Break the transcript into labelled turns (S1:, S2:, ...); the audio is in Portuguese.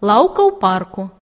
S1: Lá o Parco.